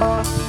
Bye.